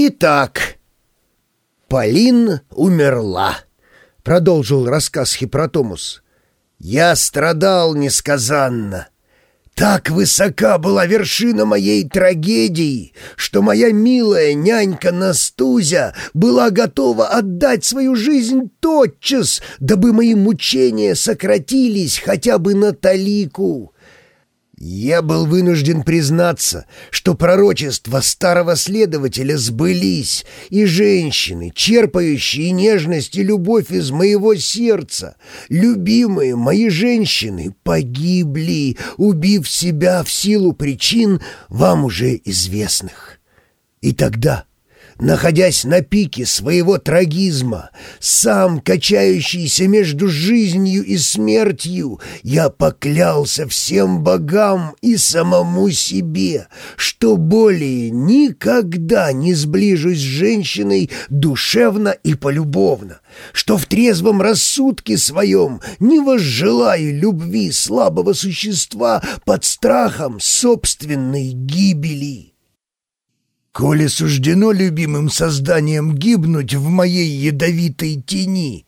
Итак, Полин умерла, продолжил рассказ Хипротомус. Я страдал несказанно. Так высока была вершина моей трагедии, что моя милая нянька Настузя была готова отдать свою жизнь тотчас, дабы мои мучения сократились хотя бы на талику. Я был вынужден признаться, что пророчества старого следователя сбылись, и женщины, черпающие нежность и любовь из моего сердца, любимые мои женщины, погибли, убив себя в силу причин, вам уже известных. И тогда находясь на пике своего трагизма, сам качающийся между жизнью и смертью, я поклялся всем богам и самому себе, что более никогда не сближусь с женщиной душевно и полюбовно, что в трезвом рассудке своем не возжелаю любви слабого существа под страхом собственной гибели. Коли суждено любимым созданием гибнуть в моей ядовитой тени,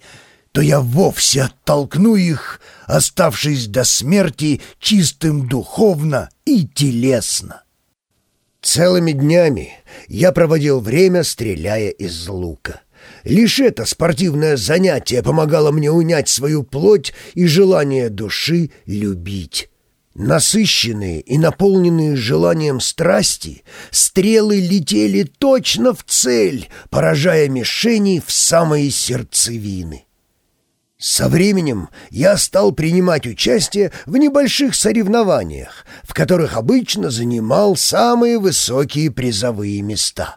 то я вовсе оттолкну их, оставшись до смерти чистым духовно и телесно. Целыми днями я проводил время, стреляя из лука. Лишь это спортивное занятие помогало мне унять свою плоть и желание души любить. Насыщенные и наполненные желанием страсти, стрелы летели точно в цель, поражая мишени в самые сердцевины. Со временем я стал принимать участие в небольших соревнованиях, в которых обычно занимал самые высокие призовые места.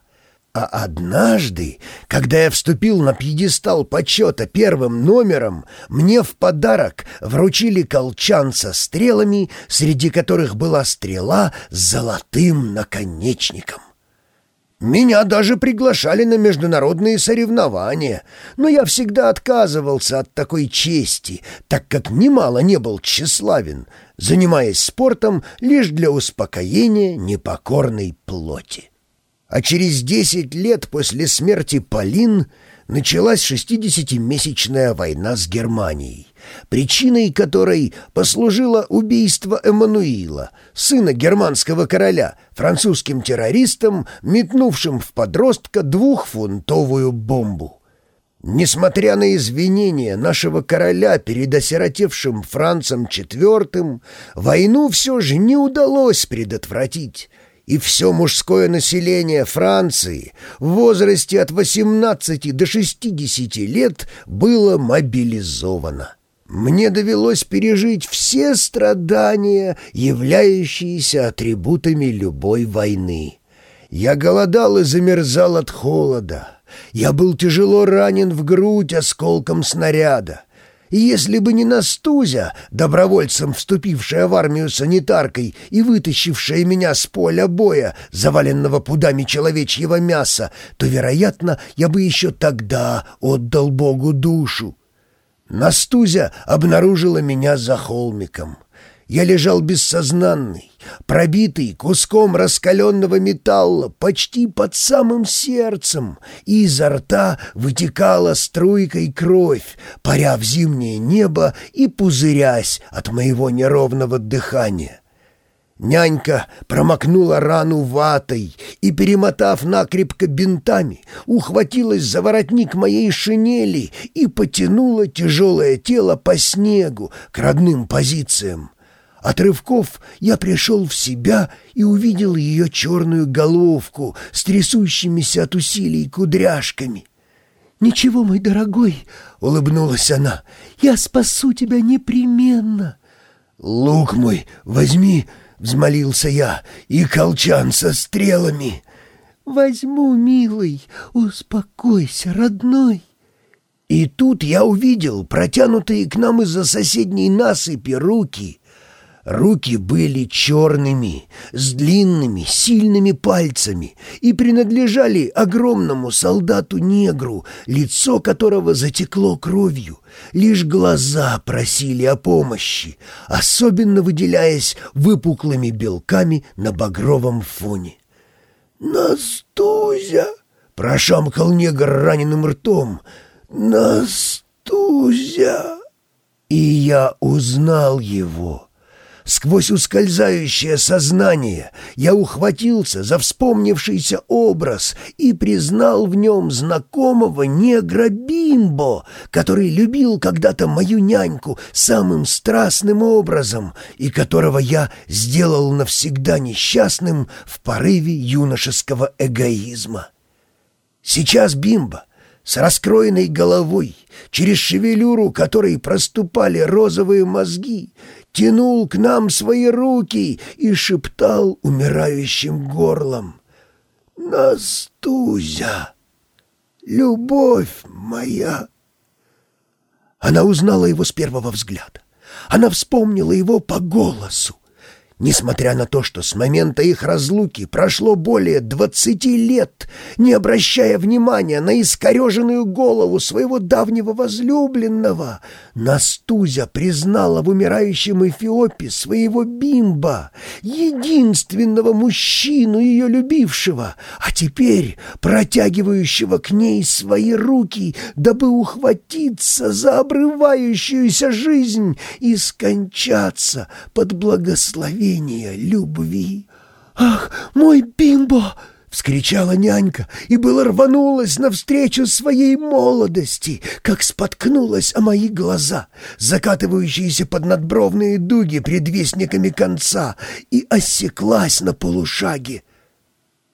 А однажды, когда я вступил на пьедестал почета первым номером, мне в подарок вручили колчан со стрелами, среди которых была стрела с золотым наконечником. Меня даже приглашали на международные соревнования, но я всегда отказывался от такой чести, так как немало не был тщеславен, занимаясь спортом лишь для успокоения непокорной плоти а через десять лет после смерти Полин началась шестидесятимесячная война с Германией, причиной которой послужило убийство Эммануила, сына германского короля, французским террористом, метнувшим в подростка двухфунтовую бомбу. Несмотря на извинения нашего короля перед осиротевшим Францем IV, войну все же не удалось предотвратить, и все мужское население Франции в возрасте от 18 до 60 лет было мобилизовано. Мне довелось пережить все страдания, являющиеся атрибутами любой войны. Я голодал и замерзал от холода. Я был тяжело ранен в грудь осколком снаряда. И если бы не Настузя, добровольцем вступившая в армию санитаркой и вытащившая меня с поля боя, заваленного пудами человечьего мяса, то, вероятно, я бы еще тогда отдал Богу душу. Настузя обнаружила меня за холмиком. Я лежал бессознанный, пробитый куском раскаленного металла почти под самым сердцем, и изо рта вытекала струйкой кровь, паря в зимнее небо и пузырясь от моего неровного дыхания. Нянька промокнула рану ватой и, перемотав накрепко бинтами, ухватилась за воротник моей шинели и потянула тяжелое тело по снегу к родным позициям. От рывков я пришел в себя и увидел ее черную головку с трясущимися от усилий кудряшками. «Ничего, мой дорогой», — улыбнулась она, — «я спасу тебя непременно». «Лук мой возьми», — взмолился я, — «и колчан со стрелами». «Возьму, милый, успокойся, родной». И тут я увидел протянутые к нам из-за соседней насыпи руки — Руки были черными, с длинными, сильными пальцами и принадлежали огромному солдату-негру, лицо которого затекло кровью. Лишь глаза просили о помощи, особенно выделяясь выпуклыми белками на багровом фоне. «Настузя!» — Прошамкал негр раненым ртом. «Настузя!» И я узнал его. Сквозь ускользающее сознание я ухватился за вспомнившийся образ и признал в нем знакомого негра Бимбо, который любил когда-то мою няньку самым страстным образом и которого я сделал навсегда несчастным в порыве юношеского эгоизма. Сейчас Бимбо с раскроенной головой, через шевелюру которой проступали розовые мозги, тянул к нам свои руки и шептал умирающим горлом. «Настузя! Любовь моя!» Она узнала его с первого взгляда. Она вспомнила его по голосу. Несмотря на то, что с момента их разлуки прошло более двадцати лет, не обращая внимания на искореженную голову своего давнего возлюбленного, Настузя признала в умирающем Эфиопе своего бимба, единственного мужчину ее любившего, а теперь протягивающего к ней свои руки, дабы ухватиться за обрывающуюся жизнь и скончаться под благословением мгновение любви. «Ах, мой Бимбо!» — вскричала нянька и было рванулась навстречу своей молодости, как споткнулась о мои глаза, закатывающиеся под надбровные дуги предвестниками конца, и осеклась на полушаге.